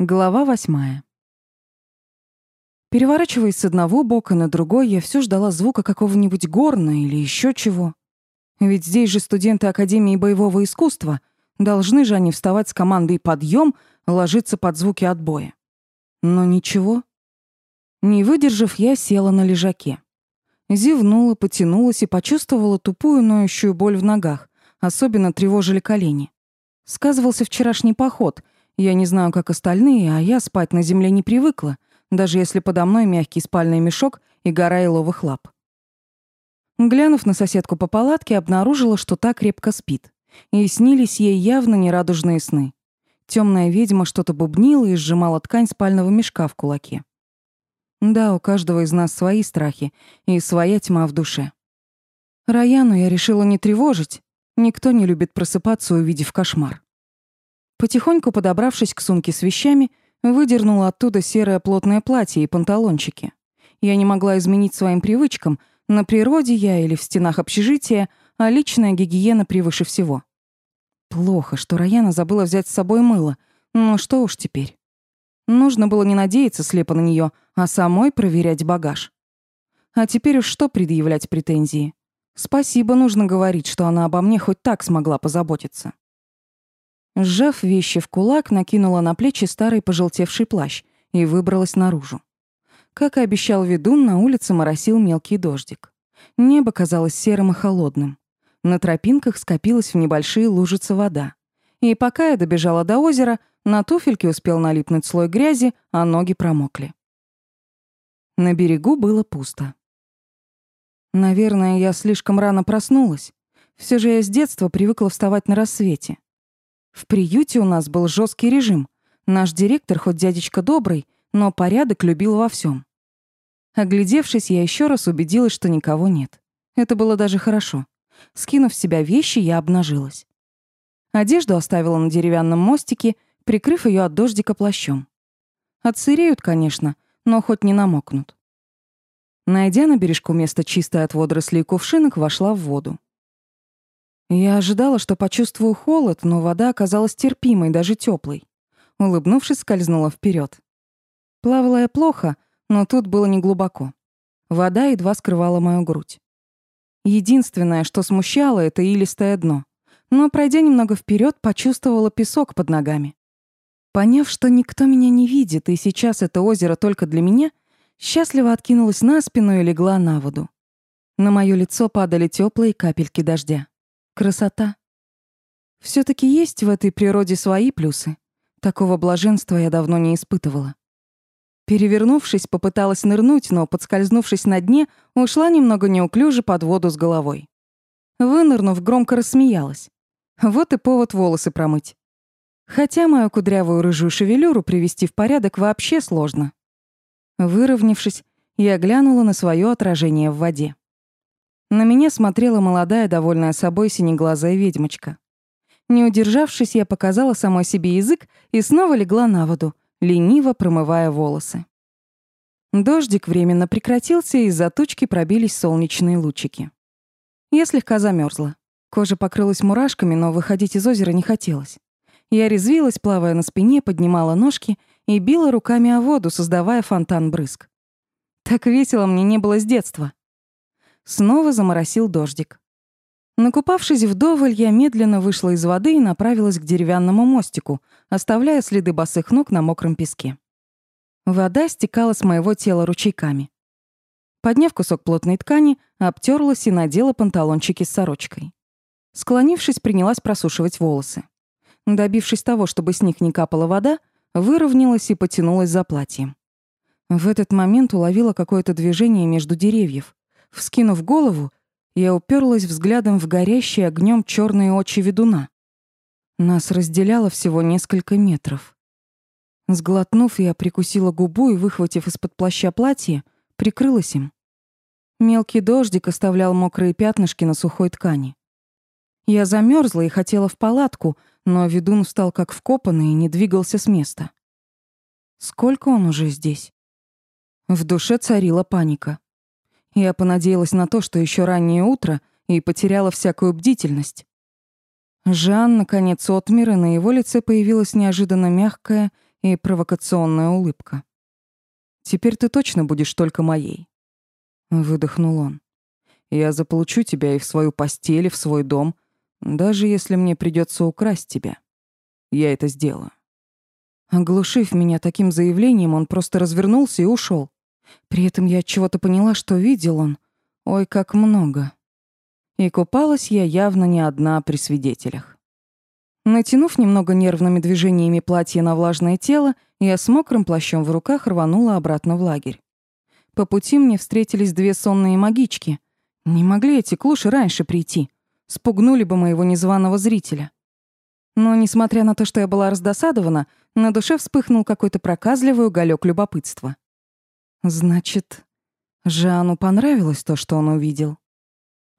Глава восьмая. Переворачиваясь с одного бока на другой, я все ждала звука какого-нибудь горна или еще чего. Ведь здесь же студенты Академии боевого искусства. Должны же они вставать с командой «подъем», ложиться под звуки отбоя. Но ничего. Не выдержав, я села на лежаке. Зевнула, потянулась и почувствовала тупую ноющую боль в ногах. Особенно тревожили колени. Сказывался вчерашний поход — я не знаю, как остальные, а я спать на земле не привыкла, даже если подо мной мягкий спальный мешок и гора еловых лап. Глянув на соседку по палатке, обнаружила, что та крепко спит. И снились ей явно нерадужные сны. Темная ведьма что-то бубнила и сжимала ткань спального мешка в кулаке. Да, у каждого из нас свои страхи и своя тьма в душе. Раяну я решила не тревожить. Никто не любит просыпаться, увидев кошмар. Потихоньку подобравшись к сумке с вещами, выдернула оттуда серое плотное платье и панталончики. Я не могла изменить своим привычкам, на природе я или в стенах общежития, а личная гигиена превыше всего. Плохо, что Раяна забыла взять с собой мыло, но что уж теперь. Нужно было не надеяться слепо на нее, а самой проверять багаж. А теперь уж что предъявлять претензии? Спасибо нужно говорить, что она обо мне хоть так смогла позаботиться. Сжав вещи в кулак, накинула на плечи старый пожелтевший плащ и выбралась наружу. Как и обещал ведун, на улице моросил мелкий дождик. Небо казалось серым и холодным. На тропинках скопилась в небольшие лужицы вода. И пока я добежала до озера, на туфельке успел налипнуть слой грязи, а ноги промокли. На берегу было пусто. Наверное, я слишком рано проснулась. Все же я с детства привыкла вставать на рассвете. В приюте у нас был жесткий режим. Наш директор, хоть дядечка добрый, но порядок любил во всем. Оглядевшись, я еще раз убедилась, что никого нет. Это было даже хорошо. Скинув с себя вещи, я обнажилась. Одежду оставила на деревянном мостике, прикрыв ее от дождика плащом. Отсыреют, конечно, но хоть не намокнут. Найдя на бережку место чистое от водорослей кувшинок, вошла в воду. Я ожидала, что почувствую холод, но вода оказалась терпимой, даже теплой. Улыбнувшись, скользнула вперед. Плавала я плохо, но тут было неглубоко. Вода едва скрывала мою грудь. Единственное, что смущало, это илистое дно. Но, пройдя немного вперед, почувствовала песок под ногами. Поняв, что никто меня не видит, и сейчас это озеро только для меня, счастливо откинулась на спину и легла на воду. На моё лицо падали теплые капельки дождя. Красота. все таки есть в этой природе свои плюсы. Такого блаженства я давно не испытывала. Перевернувшись, попыталась нырнуть, но, подскользнувшись на дне, ушла немного неуклюже под воду с головой. Вынырнув, громко рассмеялась. Вот и повод волосы промыть. Хотя мою кудрявую рыжую шевелюру привести в порядок вообще сложно. Выровнявшись, я глянула на свое отражение в воде. На меня смотрела молодая, довольная собой синеглазая ведьмочка. Не удержавшись, я показала самой себе язык и снова легла на воду, лениво промывая волосы. Дождик временно прекратился, и из-за тучки пробились солнечные лучики. Я слегка замерзла. Кожа покрылась мурашками, но выходить из озера не хотелось. Я резвилась, плавая на спине, поднимала ножки и била руками о воду, создавая фонтан брызг. Так весело мне не было с детства. Снова заморосил дождик. Накупавшись вдоволь, я медленно вышла из воды и направилась к деревянному мостику, оставляя следы босых ног на мокром песке. Вода стекала с моего тела ручейками. Подняв кусок плотной ткани, обтерлась и надела панталончики с сорочкой. Склонившись, принялась просушивать волосы. Добившись того, чтобы с них не капала вода, выровнялась и потянулась за платьем. В этот момент уловила какое-то движение между деревьев. Вскинув голову, я уперлась взглядом в горящие огнем черные очи ведуна. Нас разделяло всего несколько метров. Сглотнув, я прикусила губу и, выхватив из-под плаща платье, прикрылась им. Мелкий дождик оставлял мокрые пятнышки на сухой ткани. Я замерзла и хотела в палатку, но ведун встал как вкопанный и не двигался с места. Сколько он уже здесь? В душе царила паника. Я понадеялась на то, что еще раннее утро, и потеряла всякую бдительность. Жан, наконец, отмер, и на его лице появилась неожиданно мягкая и провокационная улыбка. «Теперь ты точно будешь только моей», — выдохнул он. «Я заполучу тебя и в свою постель, и в свой дом, даже если мне придется украсть тебя. Я это сделаю». Оглушив меня таким заявлением, он просто развернулся и ушел. При этом я от чего-то поняла, что видел он. Ой, как много. И купалась я явно не одна при свидетелях. Натянув немного нервными движениями платье на влажное тело, я с мокрым плащом в руках рванула обратно в лагерь. По пути мне встретились две сонные магички. Не могли эти клуши раньше прийти. Спугнули бы моего незваного зрителя. Но, несмотря на то, что я была раздосадована, на душе вспыхнул какой-то проказливый уголек любопытства. Значит, Жану понравилось то, что он увидел.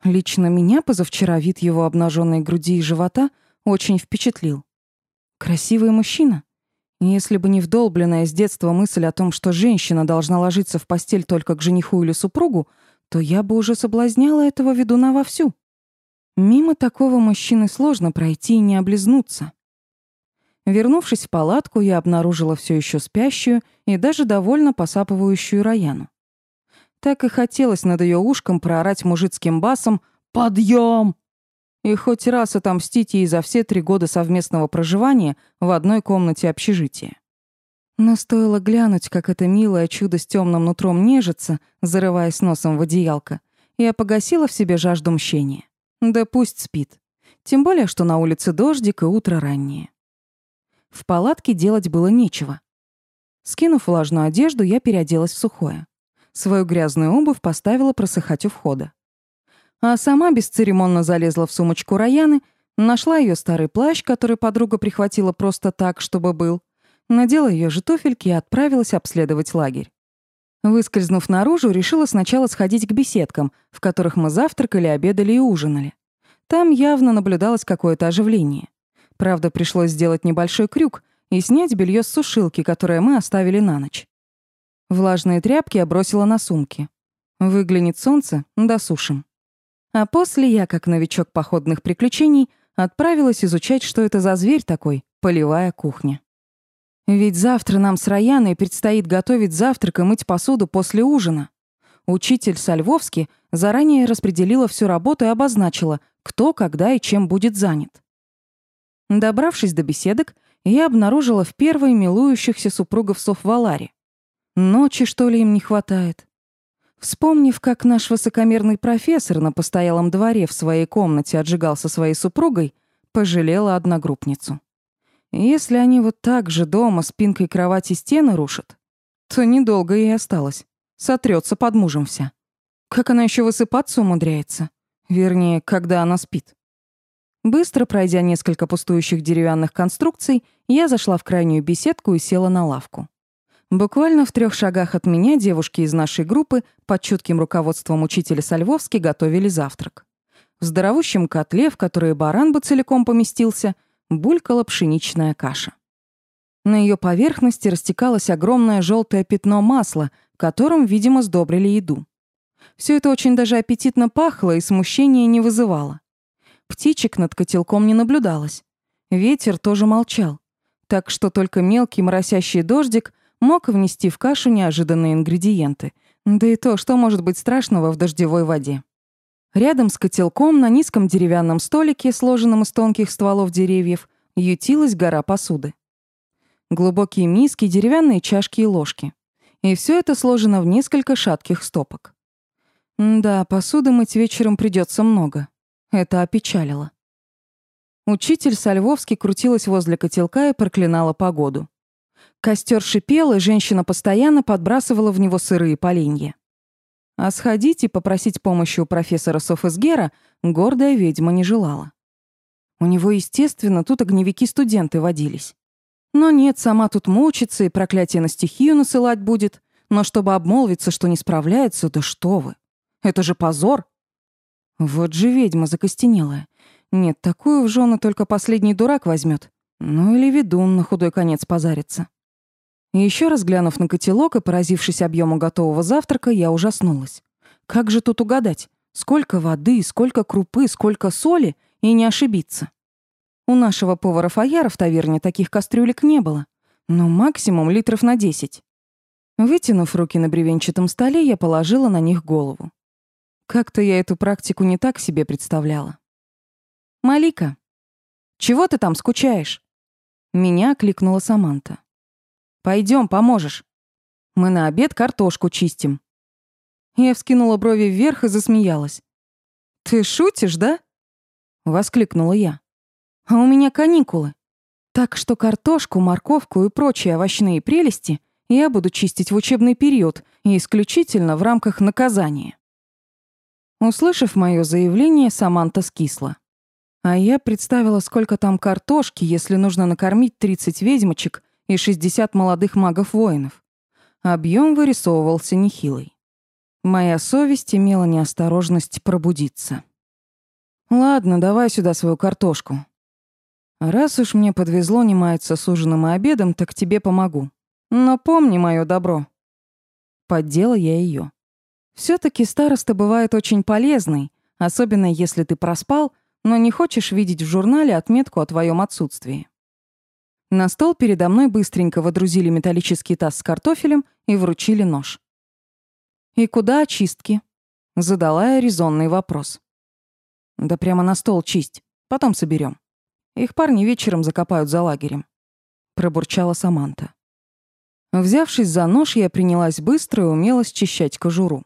Лично меня позавчера вид его обнаженной груди и живота очень впечатлил. Красивый мужчина. Если бы не вдолбленная с детства мысль о том, что женщина должна ложиться в постель только к жениху или супругу, то я бы уже соблазняла этого ведуна вовсю. Мимо такого мужчины сложно пройти и не облизнуться. Вернувшись в палатку, я обнаружила все еще спящую и даже довольно посапывающую Раяну. Так и хотелось над ее ушком проорать мужицким басом «Подъем!» и хоть раз отомстить ей за все три года совместного проживания в одной комнате общежития. Но стоило глянуть, как это милое чудо с темным нутром нежится, зарываясь носом в одеялко, я погасила в себе жажду мщения. Да пусть спит. Тем более, что на улице дождик и утро раннее. В палатке делать было нечего. Скинув влажную одежду, я переоделась в сухое. Свою грязную обувь поставила просыхать у входа. А сама бесцеремонно залезла в сумочку Раяны, нашла ее старый плащ, который подруга прихватила просто так, чтобы был, надела ее же и отправилась обследовать лагерь. Выскользнув наружу, решила сначала сходить к беседкам, в которых мы завтракали, обедали и ужинали. Там явно наблюдалось какое-то оживление. Правда, пришлось сделать небольшой крюк и снять белье с сушилки, которое мы оставили на ночь. Влажные тряпки я бросила на сумки. Выглянет солнце — досушим. А после я, как новичок походных приключений, отправилась изучать, что это за зверь такой, полевая кухня. Ведь завтра нам с Раяной предстоит готовить завтрак и мыть посуду после ужина. Учитель Сальвовский заранее распределила всю работу и обозначила, кто, когда и чем будет занят. Добравшись до беседок, я обнаружила в первой милующихся супругов Софвалари. Ночи, что ли, им не хватает? Вспомнив, как наш высокомерный профессор на постоялом дворе в своей комнате отжигал со своей супругой, пожалела одногруппницу. Если они вот так же дома спинкой кровати стены рушат, то недолго ей осталось. Сотрется под мужем вся. Как она еще высыпаться умудряется? Вернее, когда она спит. Быстро пройдя несколько пустующих деревянных конструкций, я зашла в крайнюю беседку и села на лавку. Буквально в трех шагах от меня девушки из нашей группы под чутким руководством учителя Сальвовски готовили завтрак. В здоровущем котле, в который баран бы целиком поместился, булькала пшеничная каша. На ее поверхности растекалось огромное желтое пятно масла, которым, видимо, сдобрили еду. Все это очень даже аппетитно пахло и смущения не вызывало. Птичек над котелком не наблюдалось. Ветер тоже молчал. Так что только мелкий моросящий дождик — мог внести в кашу неожиданные ингредиенты. Да и то, что может быть страшного в дождевой воде. Рядом с котелком на низком деревянном столике, сложенном из тонких стволов деревьев, ютилась гора посуды. Глубокие миски, деревянные чашки и ложки. И все это сложено в несколько шатких стопок. Да, посуды мыть вечером придется много. Это опечалило. Учитель Сальвовский крутилась возле котелка и проклинала погоду. Костер шипел, и женщина постоянно подбрасывала в него сырые поленья. А сходить и попросить помощи у профессора Софесгера гордая ведьма не желала. У него, естественно, тут огневики-студенты водились. Но нет, сама тут мучится и проклятие на стихию насылать будет. Но чтобы обмолвиться, что не справляется, да что вы. Это же позор. Вот же ведьма закостенелая. Нет, такую в жены только последний дурак возьмет. Ну или ведун на худой конец позарится. Еще раз глянув на котелок и поразившись объему готового завтрака, я ужаснулась. Как же тут угадать? Сколько воды, сколько крупы, сколько соли и не ошибиться? У нашего повара Фаяра в таверне таких кастрюлек не было. но максимум литров на десять. Вытянув руки на бревенчатом столе, я положила на них голову. Как-то я эту практику не так себе представляла. «Малика, чего ты там скучаешь?» Меня кликнула Саманта. Пойдем, поможешь. Мы на обед картошку чистим». Я вскинула брови вверх и засмеялась. «Ты шутишь, да?» — воскликнула я. «А у меня каникулы. Так что картошку, морковку и прочие овощные прелести я буду чистить в учебный период и исключительно в рамках наказания». Услышав мое заявление, Саманта скисла. А я представила, сколько там картошки, если нужно накормить 30 ведьмочек и 60 молодых магов-воинов. Объем вырисовывался нехилый. Моя совесть имела неосторожность пробудиться. «Ладно, давай сюда свою картошку. Раз уж мне подвезло не маяться с ужином и обедом, так тебе помогу. Но помни мое добро». Поддела я ее. Все таки староста бывает очень полезный, особенно если ты проспал, но не хочешь видеть в журнале отметку о твоем отсутствии. На стол передо мной быстренько водрузили металлический таз с картофелем и вручили нож. «И куда очистки?» — задала я резонный вопрос. «Да прямо на стол чисть, потом соберем. Их парни вечером закопают за лагерем», — пробурчала Саманта. Взявшись за нож, я принялась быстро и умело счищать кожуру.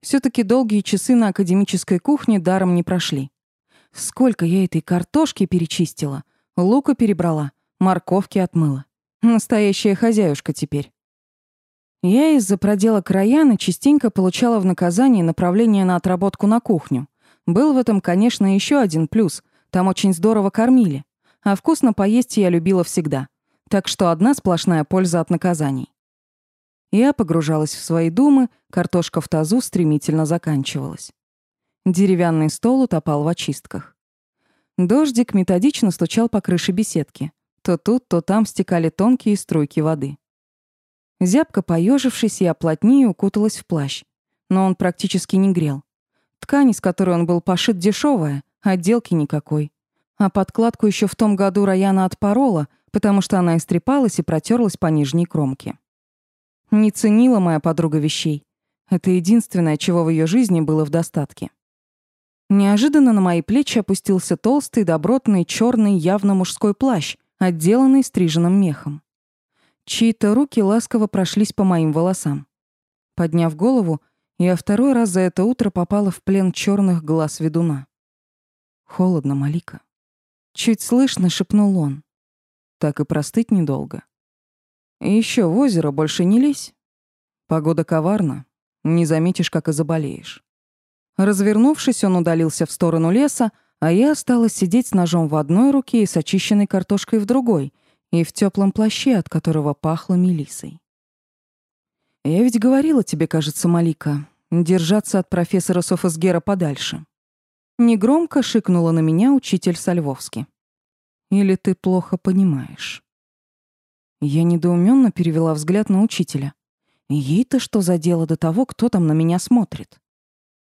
Все таки долгие часы на академической кухне даром не прошли. Сколько я этой картошки перечистила, лука перебрала, морковки отмыла. Настоящая хозяюшка теперь. Я из-за продела краяна частенько получала в наказание направление на отработку на кухню. Был в этом, конечно, еще один плюс. Там очень здорово кормили. А вкусно поесть я любила всегда. Так что одна сплошная польза от наказаний. Я погружалась в свои думы, картошка в тазу стремительно заканчивалась. Деревянный стол утопал в очистках. Дождик методично стучал по крыше беседки. То тут, то там стекали тонкие струйки воды. Зябко поежившись, я плотнее укуталась в плащ, но он практически не грел. Ткань, из которой он был пошит, дешевая, отделки никакой. А подкладку еще в том году Раяна отпорола, потому что она истрепалась и протерлась по нижней кромке. Не ценила моя подруга вещей. Это единственное, чего в ее жизни было в достатке. Неожиданно на мои плечи опустился толстый, добротный, черный, явно мужской плащ, отделанный стриженным мехом. Чьи-то руки ласково прошлись по моим волосам. Подняв голову, я второй раз за это утро попала в плен черных глаз ведуна. Холодно, Малика. Чуть слышно шепнул он. Так и простыть недолго. И еще в озеро больше не лезь. Погода коварна, не заметишь, как и заболеешь. Развернувшись, он удалился в сторону леса, а я осталась сидеть с ножом в одной руке и с очищенной картошкой в другой, и в теплом плаще, от которого пахло мелисой. Я ведь говорила тебе, кажется, Малика, держаться от профессора Софосгера подальше. Негромко шикнула на меня учитель Сальвовский. Или ты плохо понимаешь? Я недоуменно перевела взгляд на учителя. Ей-то что за дело до того, кто там на меня смотрит?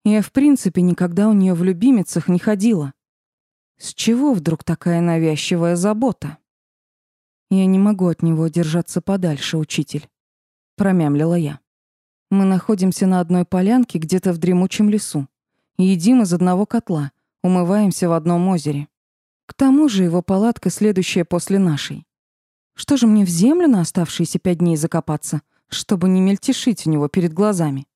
Я, в принципе, никогда у нее в любимицах не ходила. С чего вдруг такая навязчивая забота? Я не могу от него держаться подальше, учитель, промямлила я. Мы находимся на одной полянке где-то в дремучем лесу. Едим из одного котла, умываемся в одном озере. К тому же его палатка следующая после нашей. Что же мне в землю на оставшиеся пять дней закопаться, чтобы не мельтешить у него перед глазами?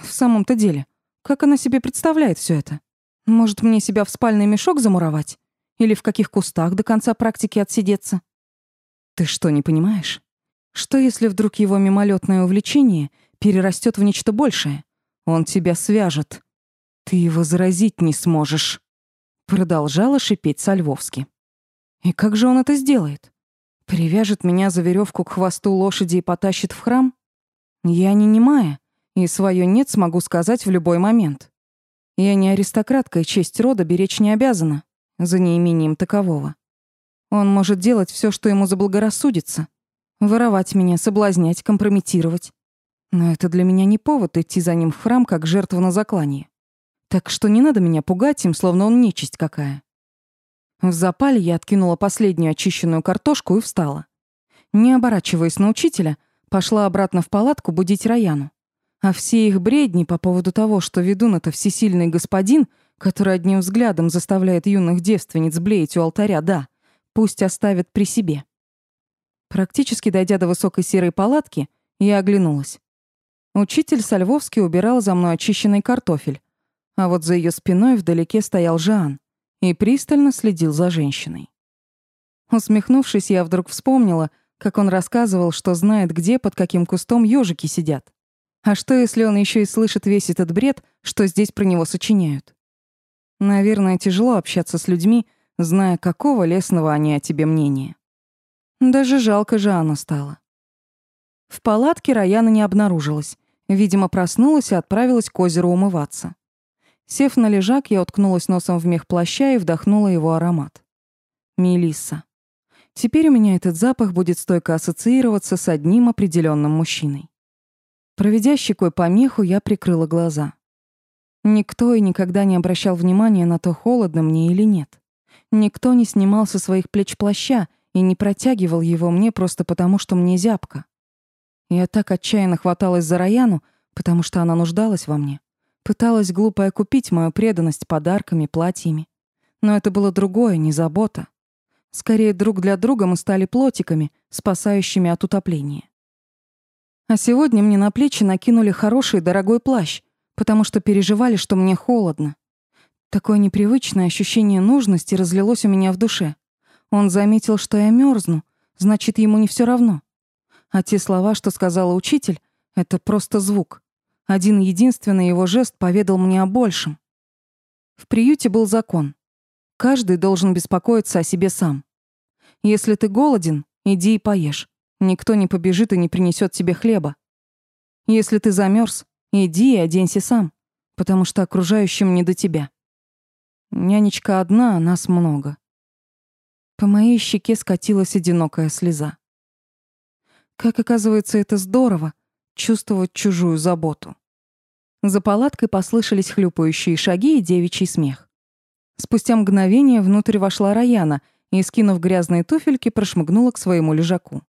В самом-то деле, как она себе представляет все это? Может, мне себя в спальный мешок замуровать? Или в каких кустах до конца практики отсидеться? Ты что, не понимаешь? Что если вдруг его мимолетное увлечение перерастет в нечто большее? Он тебя свяжет. Ты его заразить не сможешь. Продолжала шипеть Сальвовски. И как же он это сделает? Привяжет меня за веревку к хвосту лошади и потащит в храм? Я не немая, и свое «нет» смогу сказать в любой момент. Я не аристократка, и честь рода беречь не обязана, за неимением такового. Он может делать все, что ему заблагорассудится. Воровать меня, соблазнять, компрометировать. Но это для меня не повод идти за ним в храм, как жертва на заклание. Так что не надо меня пугать им, словно он нечисть какая. В запале я откинула последнюю очищенную картошку и встала. Не оборачиваясь на учителя, пошла обратно в палатку будить Раяну. А все их бредни по поводу того, что ведун — это всесильный господин, который одним взглядом заставляет юных девственниц блеять у алтаря, да, пусть оставят при себе. Практически дойдя до высокой серой палатки, я оглянулась. Учитель Сальвовский убирал за мной очищенный картофель, а вот за ее спиной вдалеке стоял Жан и пристально следил за женщиной. Усмехнувшись, я вдруг вспомнила, как он рассказывал, что знает, где под каким кустом ежики сидят. А что, если он еще и слышит весь этот бред, что здесь про него сочиняют? Наверное, тяжело общаться с людьми, зная, какого лесного они о тебе мнения. Даже жалко же оно стало. В палатке Раяна не обнаружилась. Видимо, проснулась и отправилась к озеру умываться. Сев на лежак, я уткнулась носом в мех плаща и вдохнула его аромат. Мелисса. Теперь у меня этот запах будет стойко ассоциироваться с одним определенным мужчиной. Проведя щекой по меху, я прикрыла глаза. Никто и никогда не обращал внимания на то, холодно мне или нет. Никто не снимал со своих плеч плаща и не протягивал его мне просто потому, что мне зябко. Я так отчаянно хваталась за Раяну, потому что она нуждалась во мне. Пыталась глупо купить мою преданность подарками, платьями. Но это было другое, не забота. Скорее, друг для друга мы стали плотиками, спасающими от утопления. А сегодня мне на плечи накинули хороший дорогой плащ, потому что переживали, что мне холодно. Такое непривычное ощущение нужности разлилось у меня в душе. Он заметил, что я мерзну, значит, ему не все равно. А те слова, что сказала учитель, это просто звук. Один единственный его жест поведал мне о большем. В приюте был закон. Каждый должен беспокоиться о себе сам. Если ты голоден, иди и поешь. Никто не побежит и не принесет тебе хлеба. Если ты замерз, иди и оденься сам, потому что окружающим не до тебя. Нянечка одна, а нас много. По моей щеке скатилась одинокая слеза. Как оказывается, это здорово чувствовать чужую заботу. За палаткой послышались хлюпающие шаги и девичий смех. Спустя мгновение внутрь вошла Раяна и, скинув грязные туфельки, прошмыгнула к своему лежаку.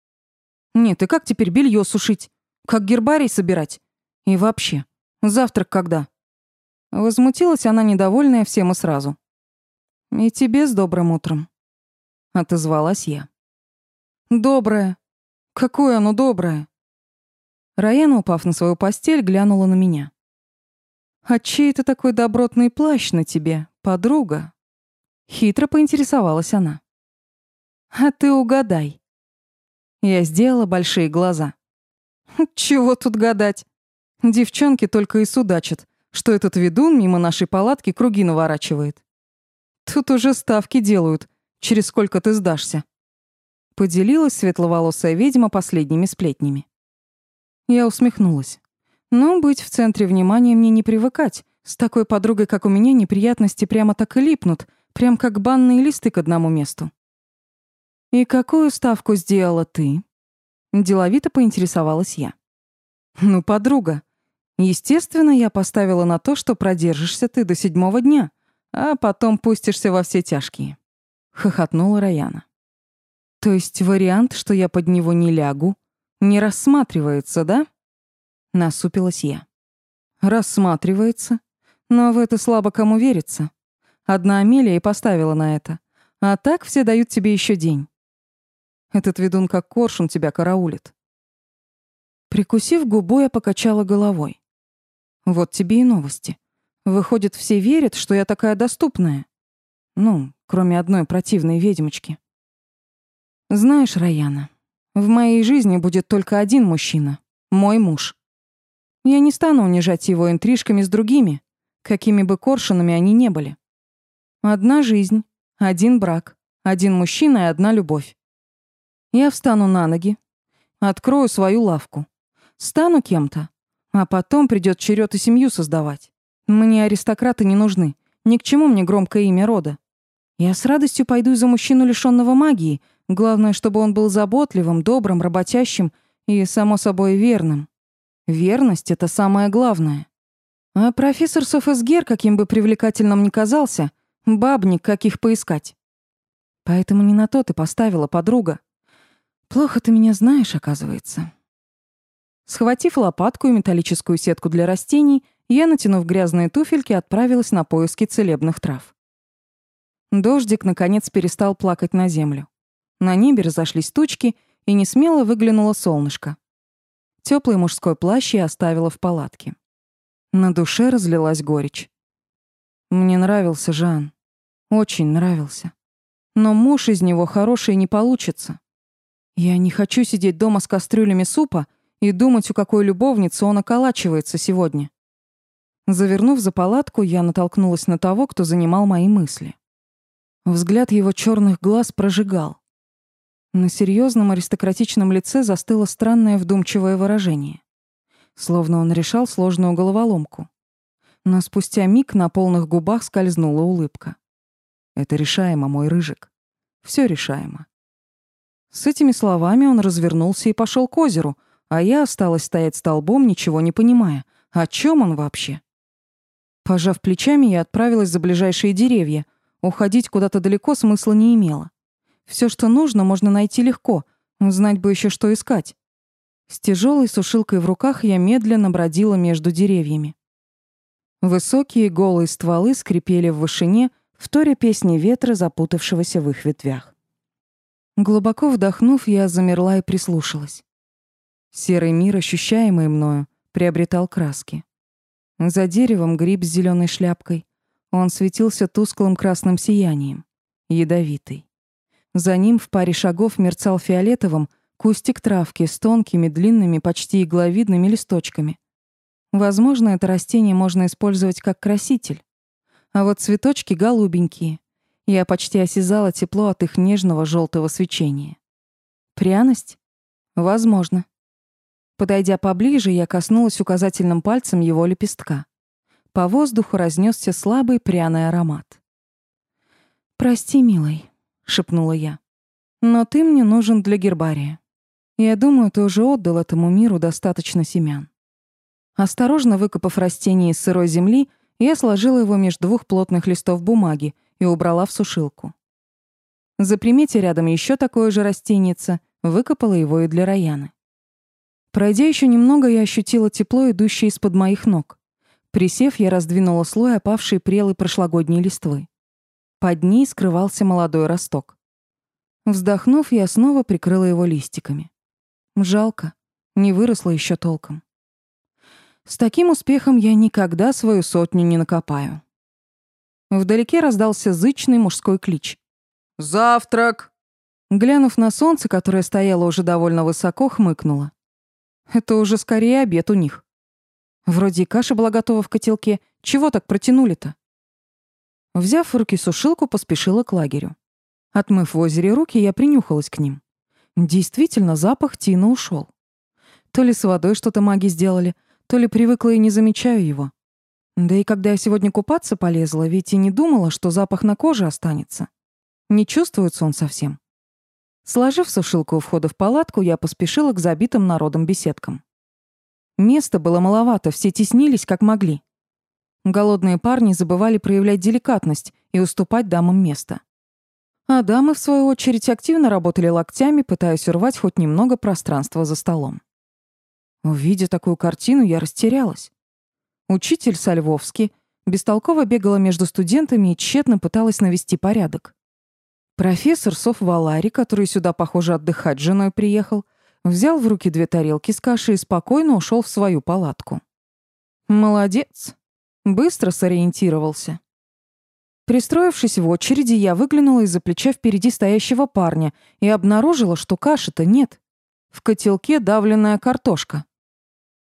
«Нет, и как теперь белье сушить? Как гербарий собирать? И вообще, завтрак когда?» Возмутилась она, недовольная всем и сразу. «И тебе с добрым утром», — отозвалась я. «Доброе. Какое оно доброе!» Раяна, упав на свою постель, глянула на меня. «А чей это такой добротный плащ на тебе, подруга?» Хитро поинтересовалась она. «А ты угадай». Я сделала большие глаза. «Чего тут гадать? Девчонки только и судачат, что этот ведун мимо нашей палатки круги наворачивает. Тут уже ставки делают, через сколько ты сдашься». Поделилась светловолосая ведьма последними сплетнями. Я усмехнулась. Ну, быть в центре внимания мне не привыкать. С такой подругой, как у меня, неприятности прямо так и липнут, прям как банные листы к одному месту. «И какую ставку сделала ты?» Деловито поинтересовалась я. «Ну, подруга, естественно, я поставила на то, что продержишься ты до седьмого дня, а потом пустишься во все тяжкие», — хохотнула Раяна. «То есть вариант, что я под него не лягу, не рассматривается, да?» Насупилась я. Рассматривается. Но в это слабо кому верится. Одна Амелия и поставила на это. А так все дают тебе еще день. Этот ведун как коршун тебя караулит. Прикусив губу, я покачала головой. Вот тебе и новости. Выходит, все верят, что я такая доступная. Ну, кроме одной противной ведьмочки. Знаешь, Раяна, в моей жизни будет только один мужчина. Мой муж. Я не стану унижать его интрижками с другими, какими бы коршунами они не были. Одна жизнь, один брак, один мужчина и одна любовь. Я встану на ноги, открою свою лавку, стану кем-то, а потом придет черед и семью создавать. Мне аристократы не нужны, ни к чему мне громкое имя рода. Я с радостью пойду за мужчину, лишенного магии, главное, чтобы он был заботливым, добрым, работящим и, само собой, верным. Верность — это самое главное. А профессор Софесгер, каким бы привлекательным ни казался, бабник, как их поискать. Поэтому не на то ты поставила, подруга. Плохо ты меня знаешь, оказывается. Схватив лопатку и металлическую сетку для растений, я, натянув грязные туфельки, отправилась на поиски целебных трав. Дождик, наконец, перестал плакать на землю. На небе разошлись тучки, и несмело выглянуло солнышко. Теплый мужской плащ я оставила в палатке. На душе разлилась горечь. Мне нравился Жан. Очень нравился. Но муж из него хороший не получится. Я не хочу сидеть дома с кастрюлями супа и думать, у какой любовницы он околачивается сегодня. Завернув за палатку, я натолкнулась на того, кто занимал мои мысли. Взгляд его черных глаз прожигал. На серьезном аристократичном лице застыло странное вдумчивое выражение. Словно он решал сложную головоломку. Но спустя миг на полных губах скользнула улыбка. «Это решаемо, мой рыжик. Все решаемо». С этими словами он развернулся и пошел к озеру, а я осталась стоять столбом, ничего не понимая. О чем он вообще? Пожав плечами, я отправилась за ближайшие деревья. Уходить куда-то далеко смысла не имело. Все, что нужно, можно найти легко. Знать бы еще, что искать. С тяжелой сушилкой в руках я медленно бродила между деревьями. Высокие голые стволы скрипели в вышине, вторя песни ветра, запутавшегося в их ветвях. Глубоко вдохнув, я замерла и прислушалась. Серый мир, ощущаемый мною, приобретал краски. За деревом гриб с зеленой шляпкой. Он светился тусклым красным сиянием, ядовитый. За ним в паре шагов мерцал фиолетовым кустик травки с тонкими, длинными, почти игловидными листочками. Возможно, это растение можно использовать как краситель. А вот цветочки голубенькие. Я почти осязала тепло от их нежного желтого свечения. Пряность? Возможно. Подойдя поближе, я коснулась указательным пальцем его лепестка. По воздуху разнесся слабый пряный аромат. «Прости, милый», — шепнула я. «Но ты мне нужен для гербария. Я думаю, ты уже отдал этому миру достаточно семян». Осторожно выкопав растение из сырой земли, я сложила его между двух плотных листов бумаги и убрала в сушилку. Заприметя рядом еще такое же растенице, выкопала его и для Раяны. Пройдя еще немного, я ощутила тепло, идущее из-под моих ног. Присев, я раздвинула слой опавшей прелой прошлогодней листвы. Под ней скрывался молодой росток. Вздохнув, я снова прикрыла его листиками. Жалко, не выросло еще толком. С таким успехом я никогда свою сотню не накопаю. Вдалеке раздался зычный мужской клич. «Завтрак!» Глянув на солнце, которое стояло уже довольно высоко, хмыкнула. Это уже скорее обед у них. Вроде и каша была готова в котелке. Чего так протянули-то? Взяв в руки сушилку, поспешила к лагерю. Отмыв в озере руки, я принюхалась к ним. Действительно, запах тина ушел. То ли с водой что-то маги сделали, то ли привыкла и не замечаю его. Да и когда я сегодня купаться полезла, ведь и не думала, что запах на коже останется. Не чувствуется он совсем. Сложив сушилку у входа в палатку, я поспешила к забитым народом беседкам. Места было маловато, все теснились как могли. Голодные парни забывали проявлять деликатность и уступать дамам место. А дамы, в свою очередь, активно работали локтями, пытаясь урвать хоть немного пространства за столом. Увидя такую картину, я растерялась. Учитель Сальвовский бестолково бегала между студентами и тщетно пыталась навести порядок. Профессор Соф Валари, который сюда, похоже, отдыхать с женой приехал, взял в руки две тарелки с кашей и спокойно ушел в свою палатку. Молодец. Быстро сориентировался. Пристроившись в очереди, я выглянула из-за плеча впереди стоящего парня и обнаружила, что каши-то нет. В котелке давленная картошка.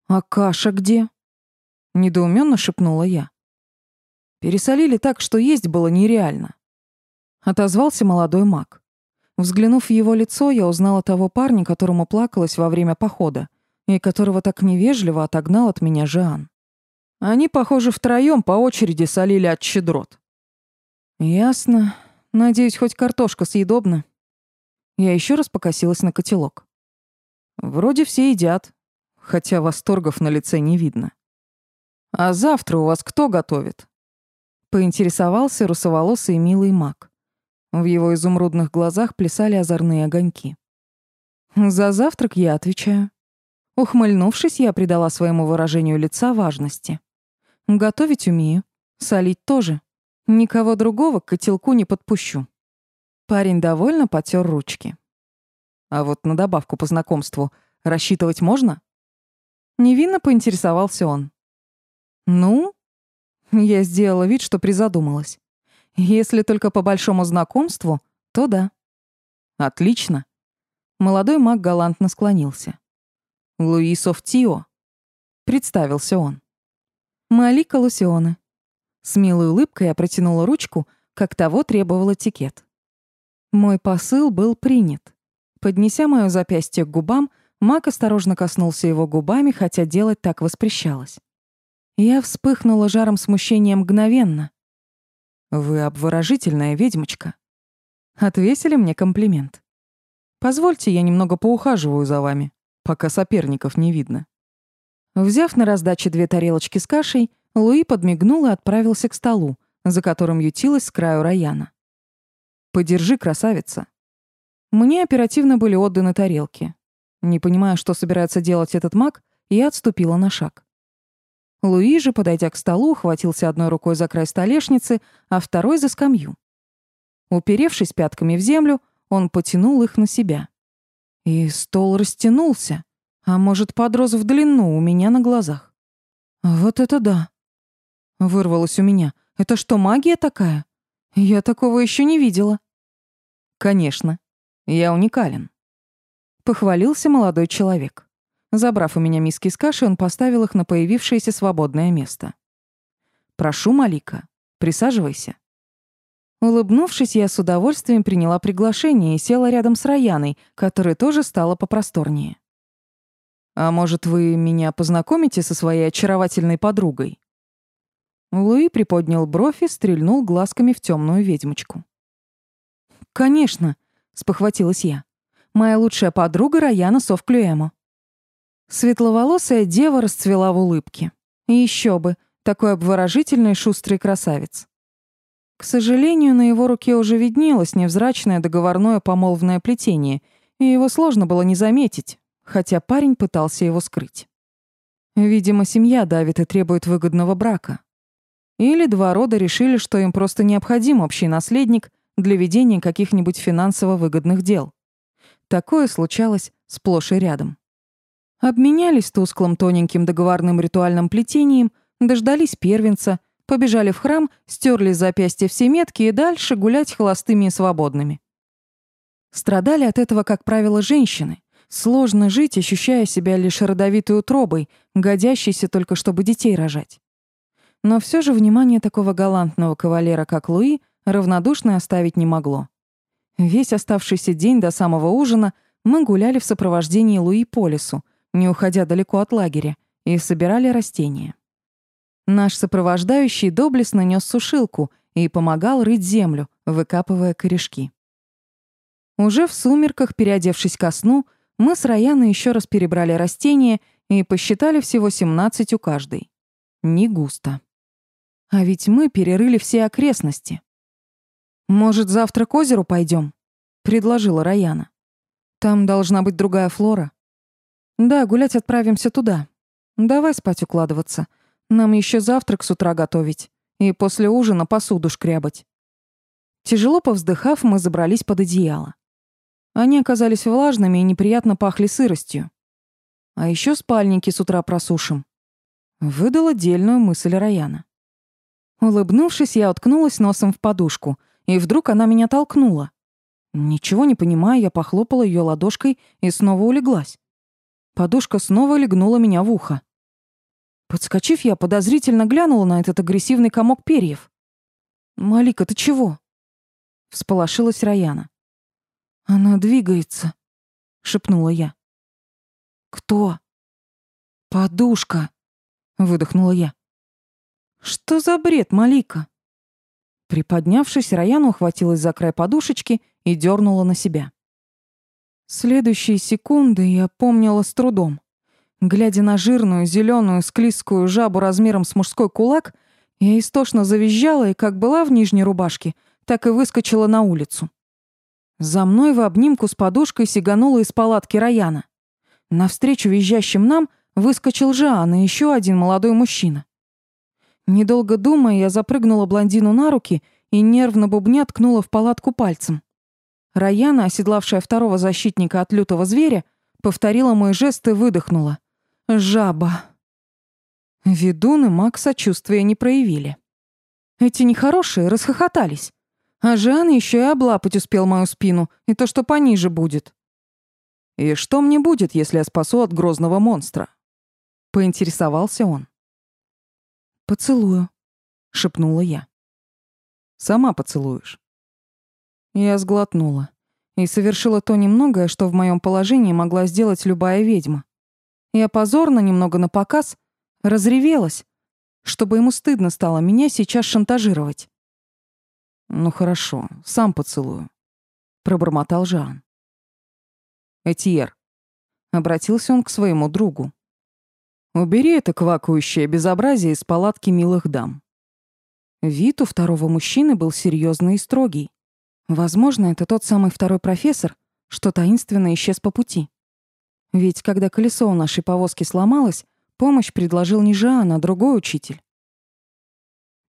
«А каша где?» — недоуменно шепнула я. Пересолили так, что есть было нереально. Отозвался молодой маг. Взглянув в его лицо, я узнала того парня, которому плакалась во время похода, и которого так невежливо отогнал от меня Жан. Они, похоже, втроем по очереди солили от щедрот. Ясно. Надеюсь, хоть картошка съедобна. Я еще раз покосилась на котелок. Вроде все едят, хотя восторгов на лице не видно. А завтра у вас кто готовит? Поинтересовался русоволосый милый маг. В его изумрудных глазах плясали озорные огоньки. За завтрак я отвечаю. Ухмыльнувшись, я придала своему выражению лица важности. Готовить умею, солить тоже. Никого другого к котелку не подпущу. Парень довольно потер ручки. А вот на добавку по знакомству рассчитывать можно? Невинно поинтересовался он. Ну, я сделала вид, что призадумалась. Если только по большому знакомству, то да. Отлично. Молодой маг галантно склонился. Луисов Тио. Представился он. Малика Лусионе. С милой улыбкой я протянула ручку, как того требовал этикет. Мой посыл был принят. Поднеся моё запястье к губам, маг осторожно коснулся его губами, хотя делать так воспрещалось. Я вспыхнула жаром смущения мгновенно. «Вы обворожительная ведьмочка». Отвесили мне комплимент. «Позвольте, я немного поухаживаю за вами, пока соперников не видно». Взяв на раздаче две тарелочки с кашей, Луи подмигнул и отправился к столу, за которым ютилась с краю Раяна. «Подержи, красавица». Мне оперативно были отданы тарелки. Не понимая, что собирается делать этот маг, я отступила на шаг. Луи же, подойдя к столу, ухватился одной рукой за край столешницы, а второй — за скамью. Уперевшись пятками в землю, он потянул их на себя. И стол растянулся, а может, подрос в длину у меня на глазах. «Вот это да!» — вырвалось у меня. «Это что, магия такая? Я такого еще не видела». «Конечно, я уникален», — похвалился молодой человек. Забрав у меня миски с кашей, он поставил их на появившееся свободное место. «Прошу, Малика, присаживайся». Улыбнувшись, я с удовольствием приняла приглашение и села рядом с Раяной, которая тоже стала попросторнее. «А может, вы меня познакомите со своей очаровательной подругой?» Луи приподнял бровь и стрельнул глазками в темную ведьмочку. «Конечно», — спохватилась я. «Моя лучшая подруга Раяна Совклюэмо. Светловолосая дева расцвела в улыбке. И еще бы, такой обворожительный шустрый красавец. К сожалению, на его руке уже виднелось невзрачное договорное помолвное плетение, и его сложно было не заметить, хотя парень пытался его скрыть. Видимо, семья давит и требует выгодного брака. Или два рода решили, что им просто необходим общий наследник для ведения каких-нибудь финансово выгодных дел. Такое случалось сплошь и рядом. Обменялись тусклым тоненьким договорным ритуальным плетением, дождались первенца, побежали в храм, стерли запястья все метки и дальше гулять холостыми и свободными. Страдали от этого, как правило, женщины. Сложно жить, ощущая себя лишь родовитой утробой, годящейся только чтобы детей рожать. Но все же внимание такого галантного кавалера, как Луи, равнодушно оставить не могло. Весь оставшийся день до самого ужина мы гуляли в сопровождении Луи по лесу, не уходя далеко от лагеря, и собирали растения. Наш сопровождающий доблестно нес сушилку и помогал рыть землю, выкапывая корешки. Уже в сумерках, переодевшись ко сну, мы с Раяной еще раз перебрали растения и посчитали всего 17 у каждой. Не густо. А ведь мы перерыли все окрестности. «Может, завтра к озеру пойдем? предложила Раяна. «Там должна быть другая флора». Да, гулять отправимся туда. Давай спать укладываться. Нам еще завтрак с утра готовить. И после ужина посуду шкрябать. Тяжело повздыхав, мы забрались под одеяло. Они оказались влажными и неприятно пахли сыростью. А еще спальники с утра просушим. Выдала дельную мысль Раяна. Улыбнувшись, я уткнулась носом в подушку, и вдруг она меня толкнула. Ничего не понимая, я похлопала ее ладошкой и снова улеглась. Подушка снова легнула меня в ухо. Подскочив, я подозрительно глянула на этот агрессивный комок перьев. «Малика, ты чего?» Всполошилась Раяна. «Она двигается», — шепнула я. «Кто?» «Подушка», — выдохнула я. «Что за бред, Малика?» Приподнявшись, Раяна ухватилась за край подушечки и дернула на себя. Следующие секунды я помнила с трудом. Глядя на жирную, зеленую, склизкую жабу размером с мужской кулак, я истошно завизжала и как была в нижней рубашке, так и выскочила на улицу. За мной в обнимку с подушкой сиганула из палатки Раяна. Навстречу визжащим нам выскочил Жан и еще один молодой мужчина. Недолго думая, я запрыгнула блондину на руки и нервно бубня ткнула в палатку пальцем. Раяна, оседлавшая второго защитника от лютого зверя, повторила мой жест и выдохнула. «Жаба». Ведун и маг сочувствия не проявили. Эти нехорошие расхохотались. А Жан еще и облапать успел мою спину, и то, что пониже будет. «И что мне будет, если я спасу от грозного монстра?» Поинтересовался он. «Поцелую», — шепнула я. «Сама поцелуешь». Я сглотнула и совершила то немногое, что в моем положении могла сделать любая ведьма. Я позорно, немного напоказ, разревелась, чтобы ему стыдно стало меня сейчас шантажировать. «Ну хорошо, сам поцелую», — пробормотал Жан. «Этьер», — обратился он к своему другу. «Убери это квакающее безобразие из палатки милых дам». Вид у второго мужчины был серьезный и строгий. Возможно, это тот самый второй профессор, что таинственно исчез по пути. Ведь когда колесо у нашей повозки сломалось, помощь предложил не Жан, а другой учитель.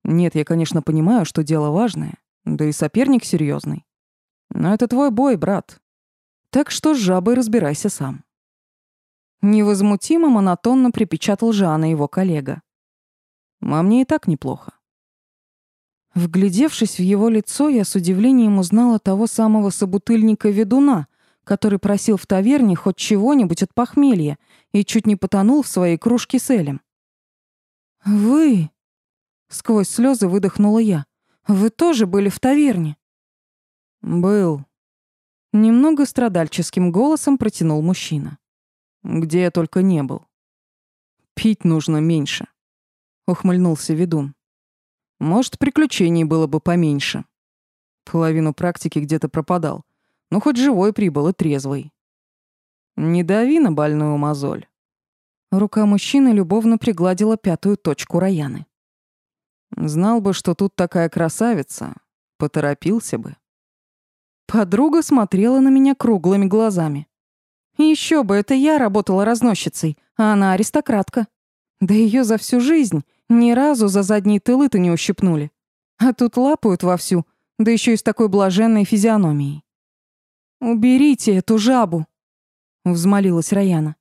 Нет, я, конечно, понимаю, что дело важное, да и соперник серьезный. Но это твой бой, брат. Так что с жабой разбирайся сам. Невозмутимо монотонно припечатал Жана его коллега. А мне и так неплохо. Вглядевшись в его лицо, я с удивлением узнала того самого собутыльника-ведуна, который просил в таверне хоть чего-нибудь от похмелья и чуть не потонул в своей кружке с Элем. «Вы...» — сквозь слезы выдохнула я. Вы тоже были в таверне? Был. Немного страдальческим голосом протянул мужчина. Где я только не был. Пить нужно меньше. Ухмыльнулся ведун. Может, приключений было бы поменьше. Половину практики где-то пропадал. Но хоть живой прибыл и трезвый. Не дави на больную мозоль. Рука мужчины любовно пригладила пятую точку Раяны. Знал бы, что тут такая красавица, поторопился бы. Подруга смотрела на меня круглыми глазами. Еще бы, это я работала разносчицей, а она аристократка. Да ее за всю жизнь ни разу за задние тылы-то не ущипнули. А тут лапают вовсю, да еще и с такой блаженной физиономией. «Уберите эту жабу!» — взмолилась Раяна.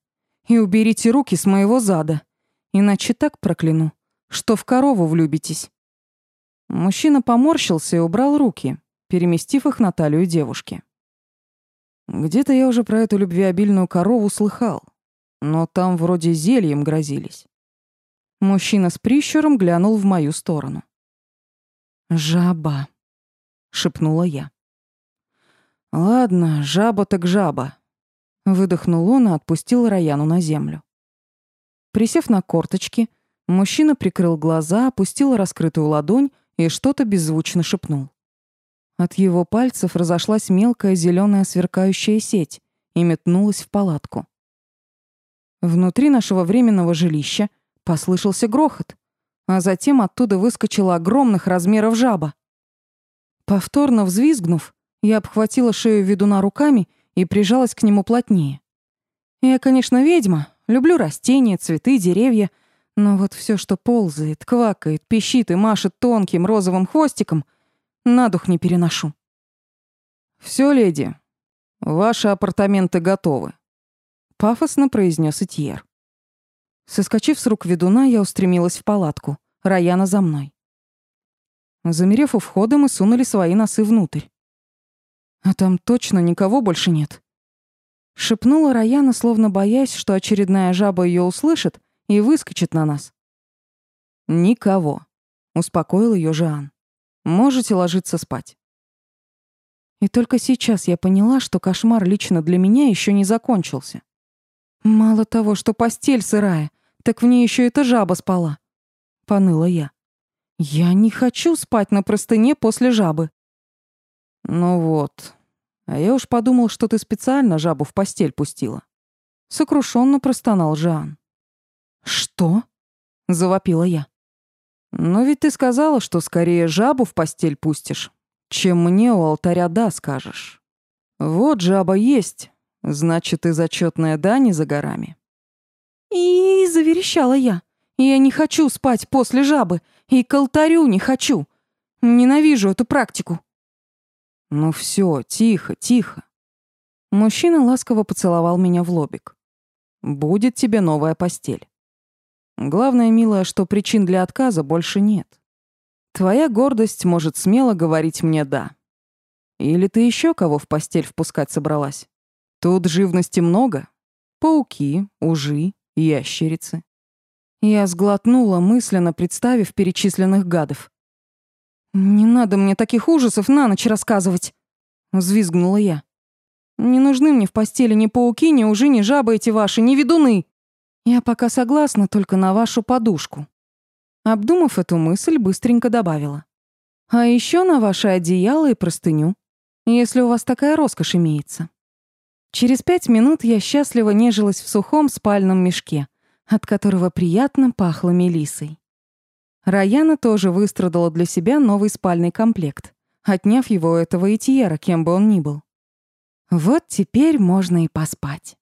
«И уберите руки с моего зада, иначе так прокляну, что в корову влюбитесь». Мужчина поморщился и убрал руки, переместив их на талию девушки. Где-то я уже про эту любвеобильную корову слыхал, но там вроде зельем грозились. Мужчина с прищуром глянул в мою сторону. «Жаба», — шепнула я. «Ладно, жаба так жаба», — выдохнул он и отпустил Раяну на землю. Присев на корточки, Мужчина прикрыл глаза, опустил раскрытую ладонь и что-то беззвучно шепнул. От его пальцев разошлась мелкая зеленая сверкающая сеть и метнулась в палатку. Внутри нашего временного жилища послышался грохот, а затем оттуда выскочила огромных размеров жаба. Повторно взвизгнув, я обхватила шею ведуна руками и прижалась к нему плотнее. Я, конечно, ведьма, люблю растения, цветы, деревья — но вот все, что ползает, квакает, пищит и машет тонким розовым хвостиком, на дух не переношу. Все, леди, ваши апартаменты готовы», — пафосно произнес Этьер. Соскочив с рук ведуна, я устремилась в палатку. Раяна за мной. Замерев у входа, мы сунули свои носы внутрь. «А там точно никого больше нет?» Шепнула Раяна, словно боясь, что очередная жаба ее услышит и выскочит на нас. Никого, успокоил ее Жан. Можете ложиться спать. И только сейчас я поняла, что кошмар лично для меня еще не закончился. Мало того, что постель сырая, так в ней еще эта жаба спала. Поныла я. Я не хочу спать на простыне после жабы. Ну вот. А я уж подумал, что ты специально жабу в постель пустила. Сокрушенно простонал Жан. «Что?» — завопила я. «Но ведь ты сказала, что скорее жабу в постель пустишь, чем мне у алтаря «да» скажешь». Вот жаба есть, значит, и зачетная дань за горами. И заверещала я. Я не хочу спать после жабы, и к алтарю не хочу. Ненавижу эту практику. Ну все, тихо, тихо. Мужчина ласково поцеловал меня в лобик. Будет тебе новая постель. Главное, милая, что причин для отказа больше нет. Твоя гордость может смело говорить мне «да». Или ты еще кого в постель впускать собралась? Тут живности много. Пауки, ужи, ящерицы. Я сглотнула, мысленно представив перечисленных гадов. «Не надо мне таких ужасов на ночь рассказывать!» — взвизгнула я. «Не нужны мне в постели ни пауки, ни ужи, ни жабы эти ваши, ни ведуны. Я пока согласна только на вашу подушку». Обдумав эту мысль, быстренько добавила. «А еще на ваше одеяло и простыню, если у вас такая роскошь имеется». Через пять минут я счастливо нежилась в сухом спальном мешке, от которого приятно пахло мелисой. Раяна тоже выстрадала для себя новый спальный комплект, отняв его у этого Этьера, кем бы он ни был. Вот теперь можно и поспать.